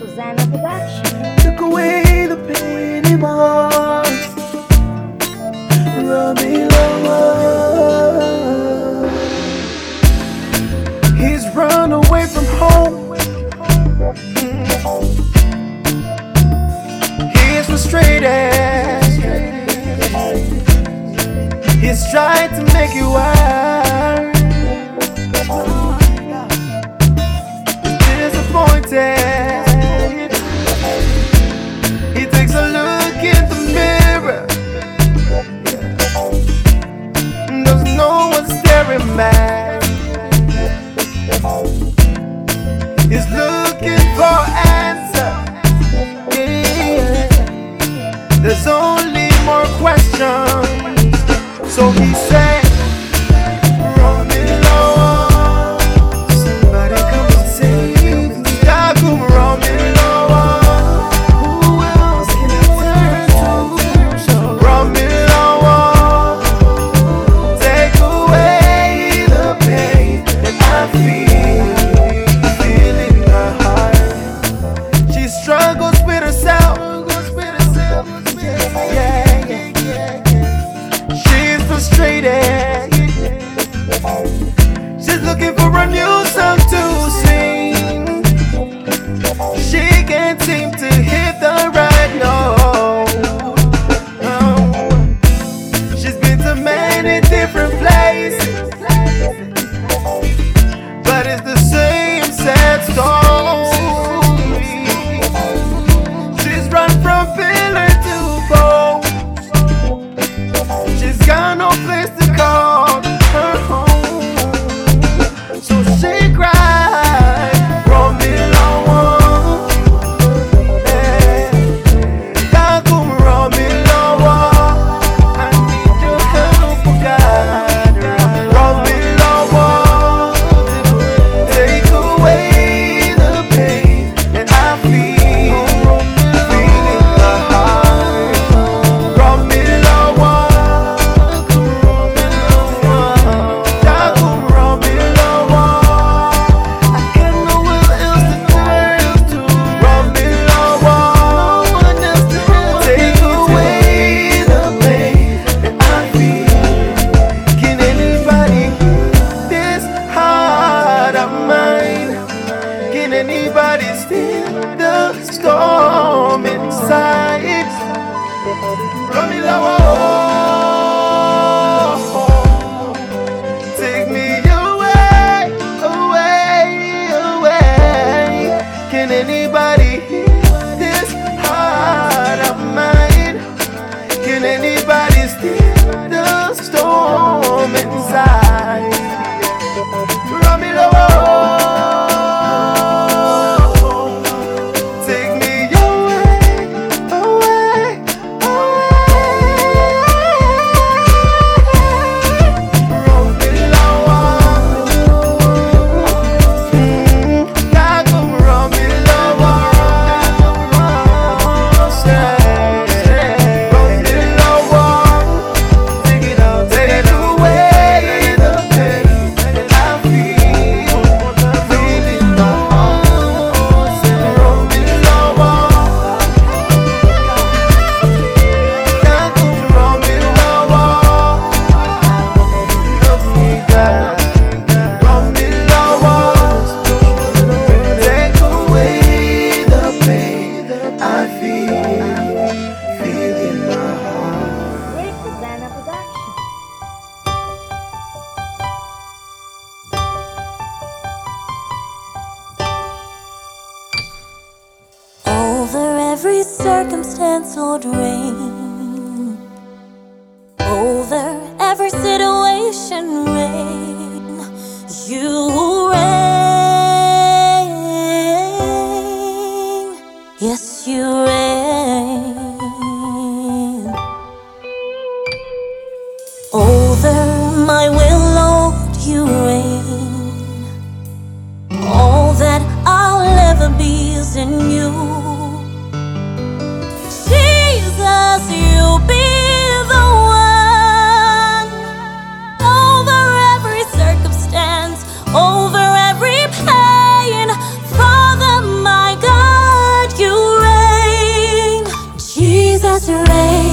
Susanna Production. Took away the pain in my heart. Robbie Lover. He's run away from home. He's frustrated. He's trying to make it wild. She can't seem to hear you reign over my will, Lord, you reign. All that I'll ever be is in you. was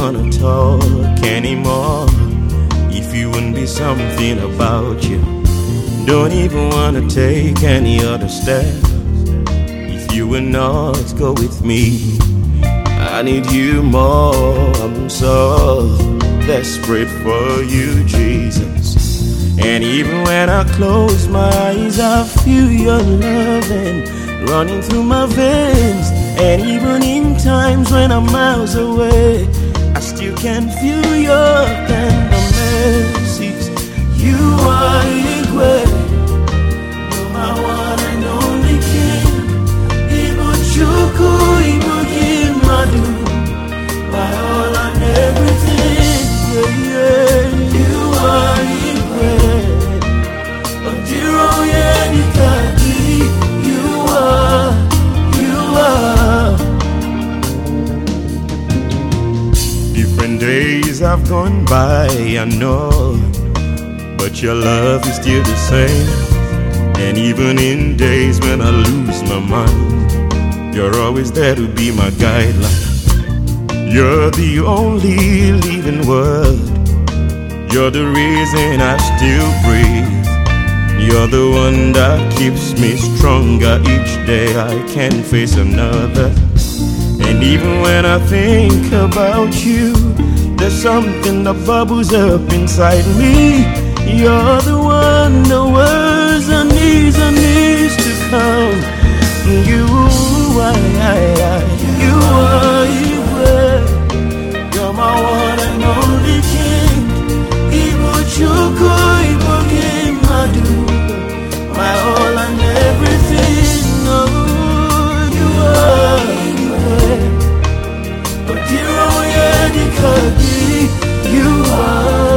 wanna talk anymore if you wouldn't be something about you. Don't even wanna take any other step if you will not go with me. I need you more. I'm so desperate for you, Jesus. And even when I close my eyes, I feel your loving running through my veins. And even in times when I'm miles away, I still can feel your tender mercies. You are equal. You're my one and only King. Ibuchuku, Ibugimadu. Days have gone by, I know. But your love is still the same. And even in days when I lose my mind, you're always there to be my guideline. You're the only living word. You're the reason I still breathe. You're the one that keeps me stronger each day. I can face another. And even when I think about you, there's something that bubbles up inside me. You're the one, the words I need, I need to come. You are, you are, you are. You're my one and only king. Ibuchuku, Ibugimadu. You are,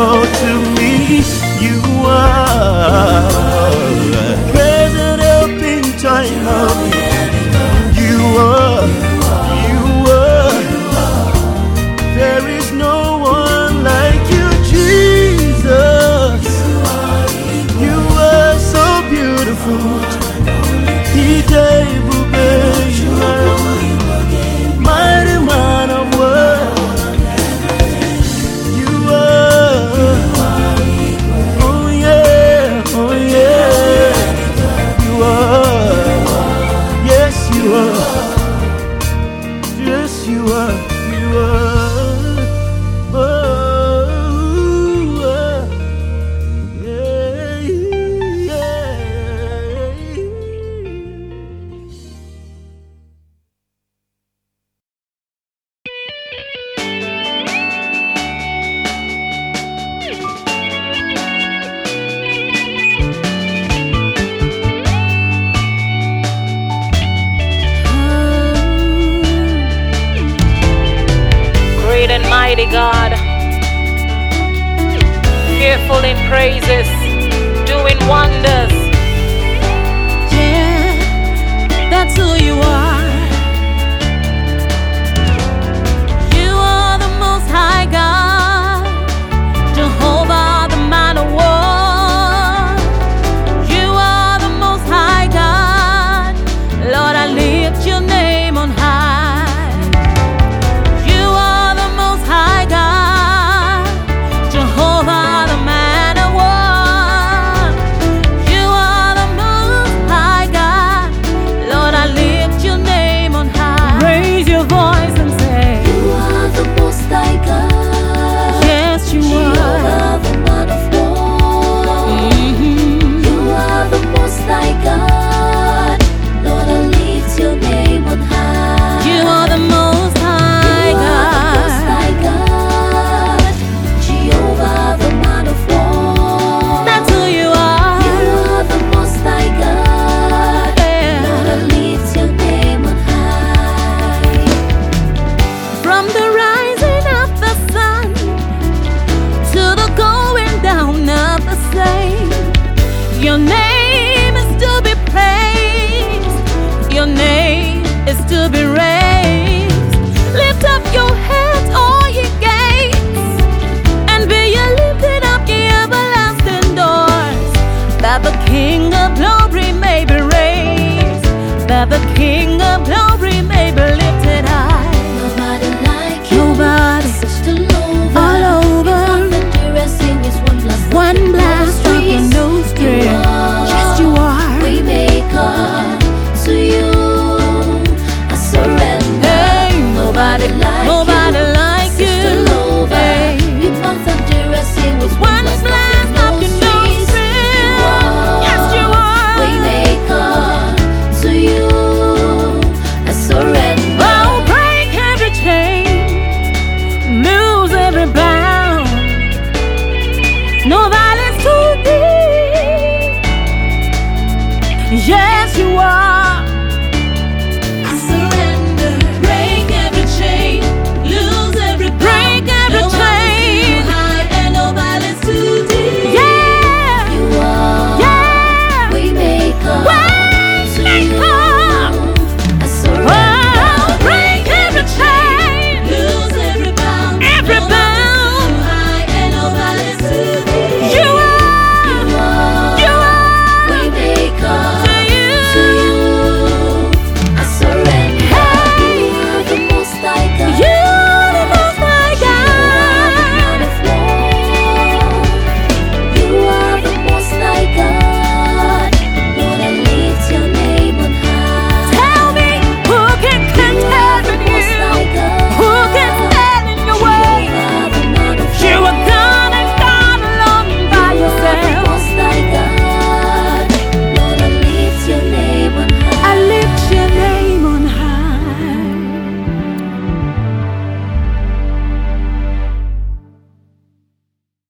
to me. You are. full in praises, doing wonders. Yeah, that's who you are.